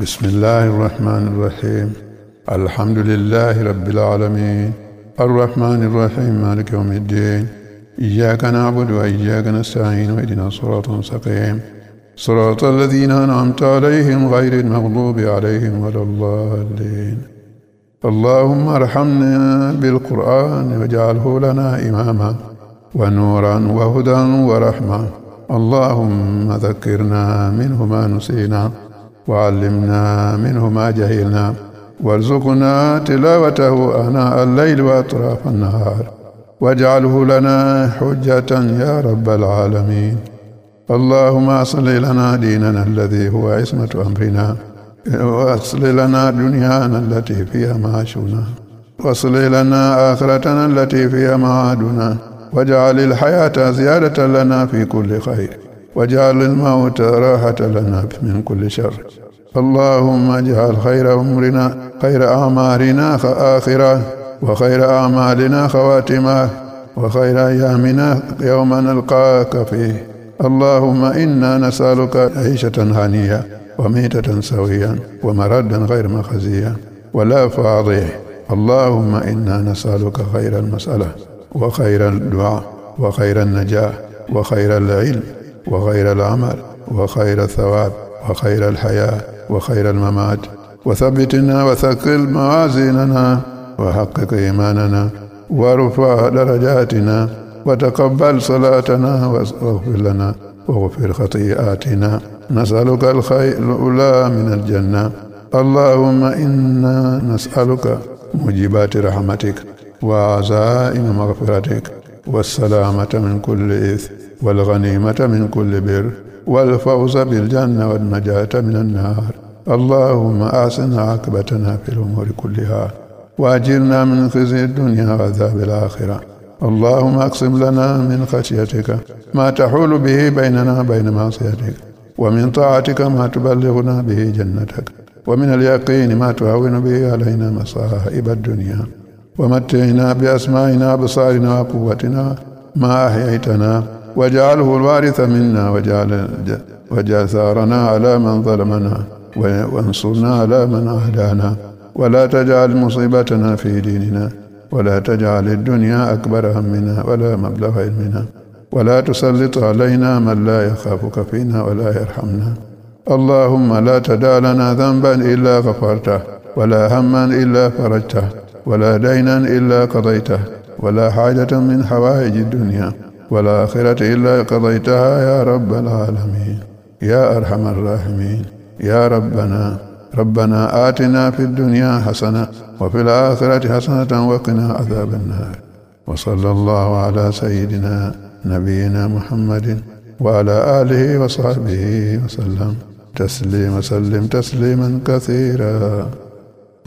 بسم الله الرحمن الرحيم الحمد لله رب العالمين الرحمن الرحيم مالك يوم الدين إياك نعبد وإياك نستعين واهدنا الصراط المستقيم صراط الذين أنعمت عليهم غير المغضوب عليهم ولا الضالين اللهم ارحمنا بالقرآن واجعله لنا إماما ونورا وهدى ورحمة اللهم ذكرنا منه ما نسينا وعلمنا منه ما جهلنا وارزقنا تلاوته آناء الليل وأطراف النهار. واجعله لنا حجة يا رب العالمين. اللهم أصل لنا ديننا الذي هو عصمة أمرنا. وأصل لنا دنيانا التي فيها معاشنا. وأصل لنا آخرتنا التي فيها معادنا. واجعل الحياة زيادة لنا في كل خير. واجعل الموت راحة لنا من كل شر. اللهم اجعل خير أمرنا خير أعمارنا آخرة وخير أعمالنا خواتمة وخير أيامنا يوم نلقاك فيه. اللهم إنا نسألك عيشة هنية وميتة سويا ومردا غير مخزيا ولا فاضح اللهم إنا نسألك خير المسألة وخير الدعاء وخير النجاح وخير العلم وخير العمل وخير الثواب وخير الحياة وخير الممات. وثبتنا وثقل موازيننا وحقق إيماننا وارفع درجاتنا وتقبل صلاتنا واغفر لنا واغفر خطيئاتنا. نسألك الخير الأولى من الجنة. اللهم إنا نسألك موجبات رحمتك وعزائم مغفرتك والسلامة من كل إثم. والغنيمة من كل بر والفوز بالجنة والنجاة من النار. اللهم أحسن عاقبتنا في الأمور كلها وأجرنا من خزي الدنيا وعذاب الآخرة. اللهم أقسم لنا من خشيتك ما تحول به بيننا وبين معصيتك ومن طاعتك ما تبلغنا به جنتك ومن اليقين ما تهون به علينا مصائب الدنيا. ومتعنا بأسمائنا بصارنا وقوتنا ما أحييتنا واجعله الوارث منا واجعل واجعل ثارنا على من ظلمنا وانصرنا على من أهدانا ولا تجعل مصيبتنا في ديننا ولا تجعل الدنيا أكبر همنا ولا مبلغ علمنا. ولا تسلط علينا من لا يخافك فينا ولا يرحمنا. اللهم لا تدع لنا ذنبا إلا غفرته ولا هما إلا فرجته ولا دينا إلا قضيته ولا حاجة من حوائج الدنيا. والآخرة إلا قضيتها يا رب العالمين. يا أرحم الراحمين. يا ربنا ربنا آتنا في الدنيا حسنة وفي الآخرة حسنة وقنا عذاب النار. وصلى الله على سيدنا نبينا محمد وعلى آله وصحبه وسلم. تسليم سلم تسليما كثيرا.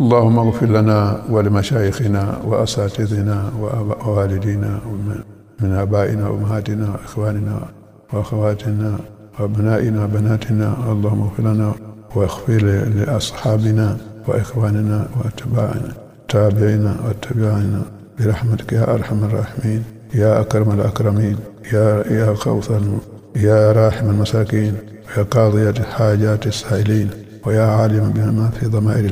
اللهم اغفر لنا ولمشايخنا وأساتذنا ووالدينا. من آبائنا وأمهاتنا وإخواننا وأخواتنا وأبنائنا وبناتنا اللهم اغفر لنا واغفر لأصحابنا وإخواننا وأتباعنا تابعنا وأتباعنا. برحمتك يا أرحم الراحمين يا أكرم الأكرمين يا يا خوث يا راحم المساكين يا قاضية حاجات السائلين ويا عالم بما في ضمائر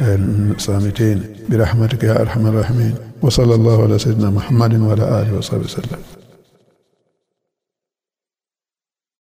الصامتين برحمتك يا أرحم الراحمين وصلى الله على سيدنا محمد وعلى آله وصحبه وسلم.